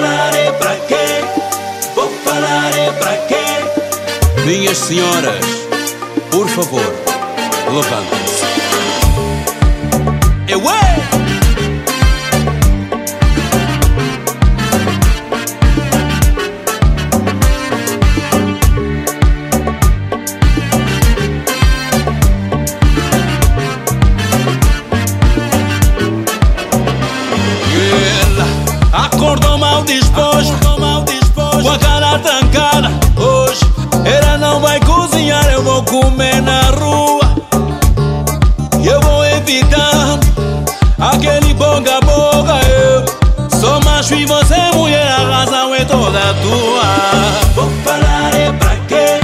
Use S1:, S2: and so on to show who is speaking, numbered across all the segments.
S1: falar é para quê? Vou falar é para quê? Minhas senhoras, por favor, levantem-se. Eu
S2: Acordou mal disposto, com a cara trancada. Hoje ela não vai cozinhar, eu vou comer na rua. E eu vou evitar aquele boca a boca. Eu sou macho e você é mulher, a razão é toda tua. Vou falar é pra quê?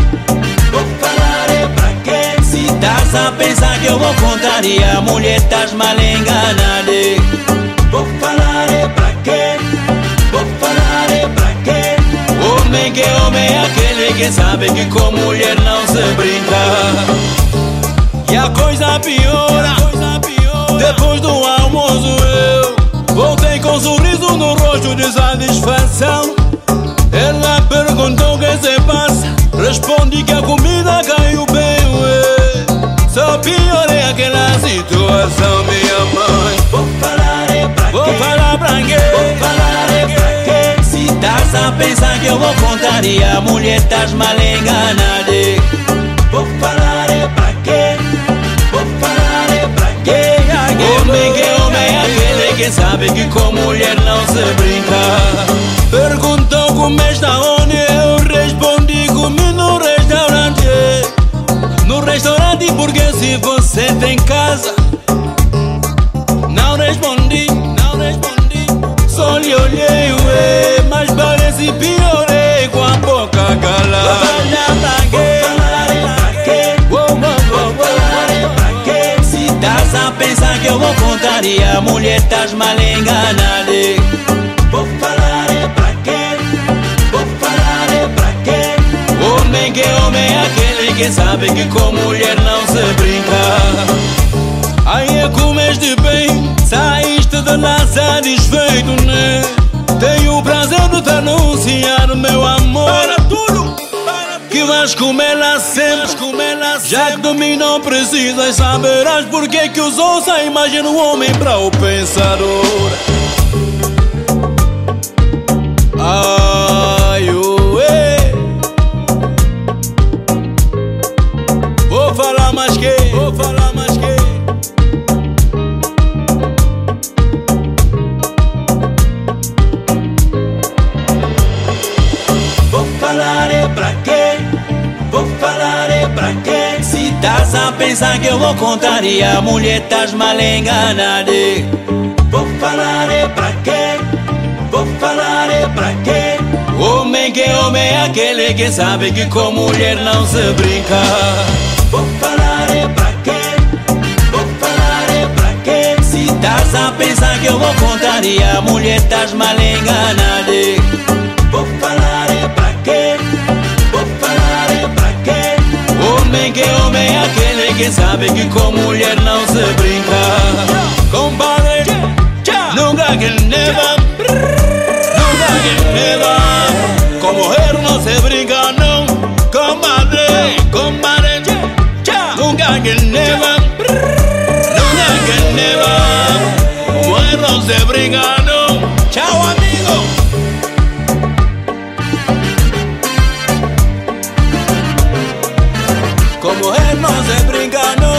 S2: Vou falar é pra quê? Se estás a pensar que eu vou contar e a mulher estás mal enganada. Que homem é aquele que sabe que com mulher não se brinca. E a coisa piora. Depois do almoço eu voltei com um sorriso no rosto de satisfação. Ela perguntou o que se passa. Respondi que a comida caiu bem. Ué. Só piorei aquela situação, minha mãe. Vou falar é pra Vou falar pra quê? Vou falar é pra quê? Se estás a pensar que eu vou contar e a mulher estás mal enganada. Vou falar é pra quê? Vou falar é pra quê? Homem que homem é aquele que sabe que com mulher não se brinca. Perguntou como está onde eu respondi comi no restaurante. No restaurante porque se você tem casa Não respondi, não respondi Só lhe olhei, vou contar E a mulher estás mal enganada Vou falar é pra quê? Vou falar é pra quê? Homem que homem é aquele que sabe que com mulher não se brinca. Vais comer lá sempre, comer lá Já que de mim não precisas, saberás porque que os ouça. Imagina o homem para o pensador. Ai, ué. Vou falar mais que, vou falar mais estás a pensar que eu vou contar e a mulher estás mal enganada. Vou falar é pra quê? Vou falar é pra quê? Homem que homem é aquele que sabe que com mulher não se brinca. Vou falar é pra quê? Vou falar é pra quê? Se estás a pensar que eu vou contar e a mulher estás mal enganada. É aquele que sabe que com mulher não se brinca. Compadre, nunca que never, nunca que never. Com mulher não se brinca não. Comadre, comadre, nunca que never, nunca que never. Com mulher não se brinca Como é, não se brinca, não